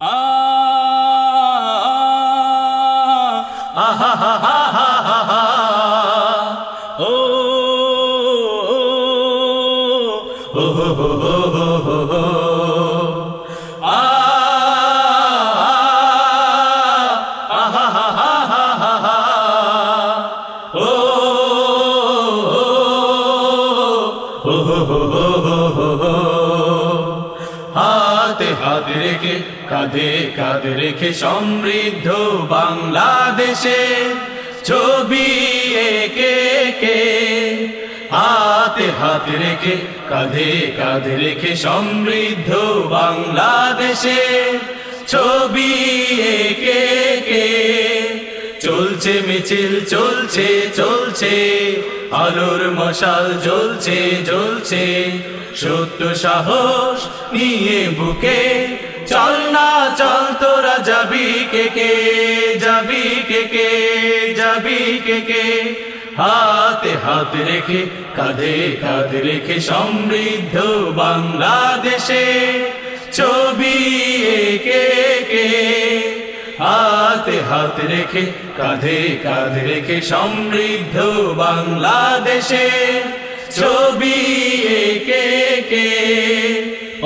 啊啊哈哈哈哈哈哈！哦哦哦哦哦哦哦！啊啊哈哈哈哈哈！哦哦哦哦哦哦！হাতে রেখে কাঁধে কাঁধ রেখে সমৃদ্ধ বাংলাদেশে। ছবি একে কে হাতে, হাত রেখে, কাঁধে, কাঁধ রেখে সমৃদ্ধ বাংলাদেশে। ছবি একে কে চলছে মিছিল, চলছে চলছে। আলোর মশাল জ্বলছে জ্বলছে। সত্য সাহস নিয়ে বুকে চল না, চল তোরা যাবি কে কে, যাবি কে কে, যাবি কে কে। হাতে হাত রেখে, কাঁধে কাঁধ রেখে সমৃদ্ধ বাংলাদেশে ছবি একে হাতে হাত রেখে, কাঁধে কাঁধ রেখে সমৃদ্ধ বাংলাদেশে ছবি কে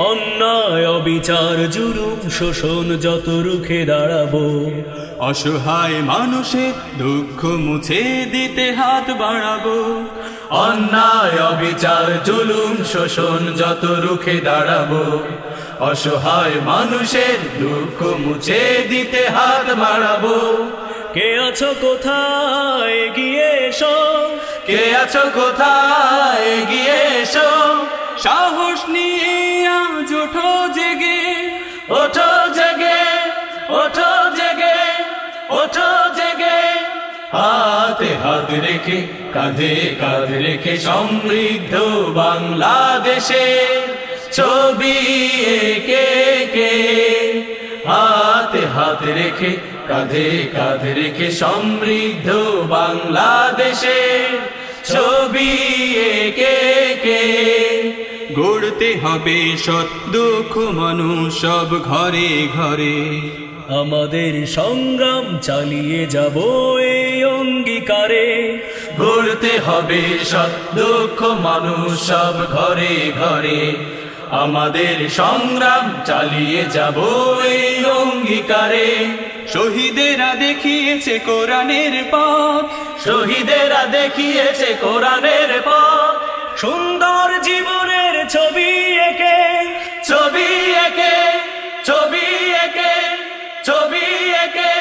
অন্যায় অবিচার, জুলুম, শোষণ, যত রুখে দাঁড়াবো। অসহায় মানুষের দুঃখ মুছে দিতে হাত বাড়াবো। অন্যায় অবিচার, জুলুম, শোষণ, যত রুখে দাঁড়াবো। অসহায় মানুষের দুঃখ মুছে দিতে হাত বাড়াবো। কে আছো কোথায়? গিয়ে এসো। কে আছো কোথায়? গিয়ে এসো। সাহস নিয়ে আজ ওঠো জেগে। ওঠো জেগে ওঠো জেগে ওঠো জেগে। হাতে হাত রেখে কাঁধে কাঁধ রেখে সমৃদ্ধ বাংলাদেশে। ছবি একে কে হাতে হাত রেখে, কাঁধে কাঁধে রেখে সমৃদ্ধ বাংলাদেশে ছবি একে কে গড়তে হবে সৎ দুঃখ মানুষ সব ঘরে ঘরে। আমাদের সংগ্রাম চালিয়ে যাব এই অঙ্গীকারে। গড়তে হবে সৎ দুঃখ মানুষ সব ঘরে ঘরে। আমাদের সংগ্রাম চালিয়ে যাব এই অঙ্গীকারে। শহীদেরা দেখিয়েছে কোরআনের পথ। শহীদেরা দেখিয়েছে কোরআনের পথ। সুন্দর জীবনের ছবি একে ছবি একে ছবি একে ছবি একে।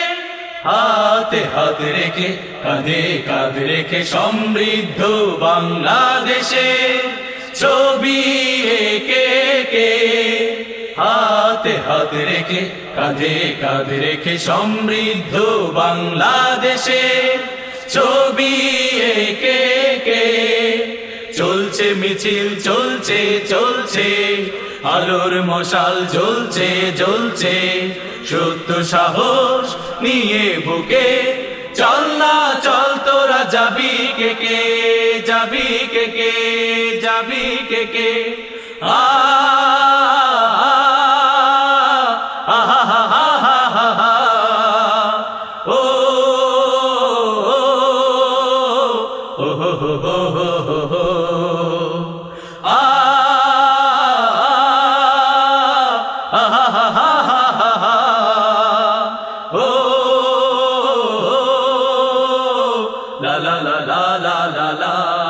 হাতে হাত রেখে, কাঁধে কাঁধ রেখে সমৃদ্ধ বাংলাদেশে ছবি একে। হাতে হাত রেখে, কাঁধে কাঁধ রেখে সমৃদ্ধ বাংলাদেশে ছবি একে কে চলছে মিছিল, চলছে চলছে, আলোর মশাল জ্বলছে জ্বলছে। সত্য সাহস নিয়ে বুকে, চল না, চল তোরা যাবি কে কে, যাবি কে কে, যাবি কে কে। আ la la la la la la